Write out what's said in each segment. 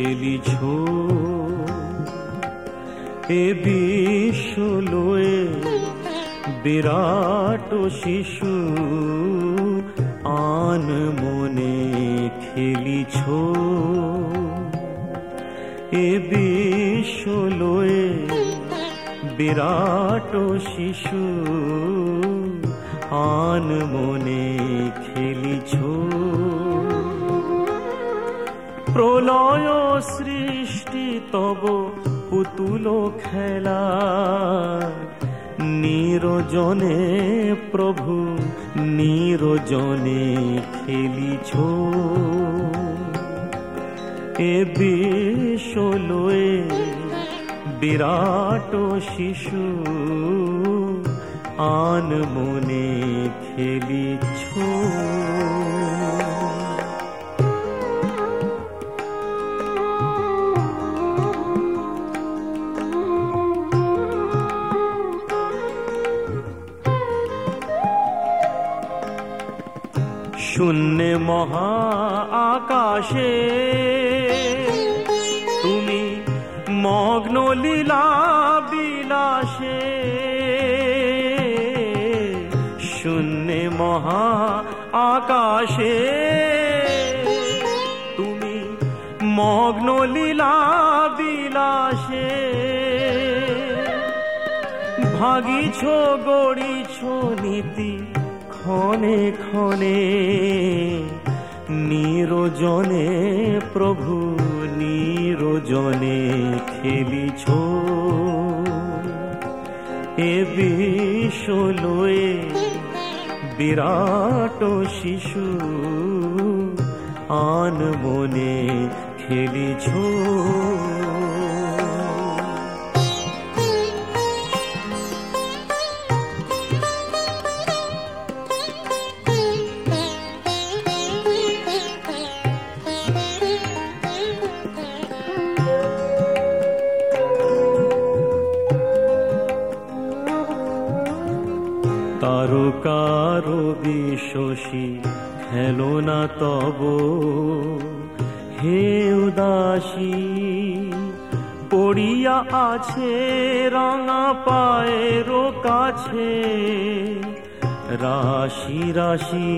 খেলিছ এ বিশ্ব বিরাট শিশু আন মনে খেলিছ এ বিশ্ব বিরাট শিশু আন মনে খেলিছ প্রলয় সৃষ্টি তব পুতুল খেলা। নিরজনে প্রভু, নিরজনে খেলিছ। এ বিশ্বলয়ে বিরাট শিশু আন মনে খেলিছ। শূন্য মহা আকাশে। তুমি মগ্ন লীলা বিলাসে। শূন্য মহা আকাশে। তুমি মগ্ন লীলা বিলাসে। ভাগিছ, গড়িছ, নীতি ক্ষণে ক্ষণে নিরজনে প্রভু নিরজনে খেলিছ। এ বিশ্বলয়ে বিরাট শিশু আন মনে খেলিছ। তারকার বিশ্বসী খেলো না তব। হে উদাসী, পড়িয়া আছে, রাঙা পায়ের কাছে রাশি রাশি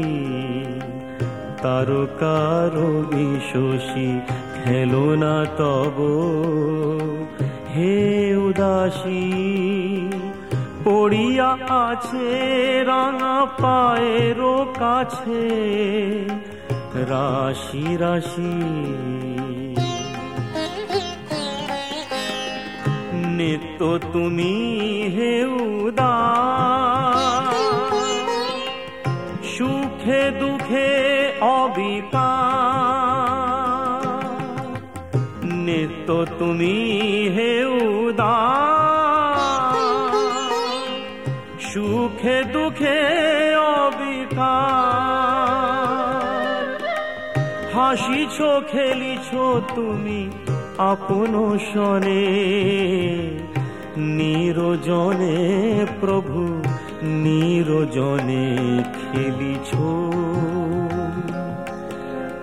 তারকার বিশ্বসী খেলো না তব। হে উদাসী পড়িয়া আছে, রাঙা পায়ের কাছে। রাশি রাশি। নিত্য তুমি হে উদা। সুখে দুঃখে অবিকা। নিত্য তুমি হে উদা। সুখে দুঃখে অবিকার। হাসিছ খেলিছ তুমি আপন শনে, নিরজনে প্রভু, নিরজনে খেলিছ।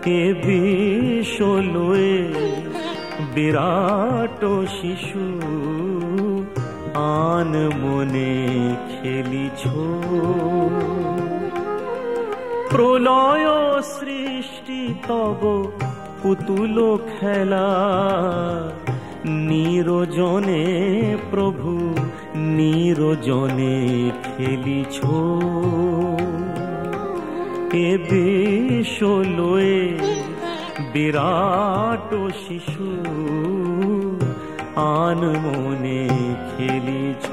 কে বিশ্বলয়ে বিরাট শিশু আন মনে খেলিছ। প্রলয় সৃষ্টি তব পুতুল খেলা। নিরজনে প্রভু, নিরজনে খেলিছ। এ বিশ্বলয়ে বিরাট শিশু। আন মনে খেলিছ